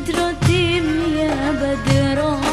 بدر الدين يا بدر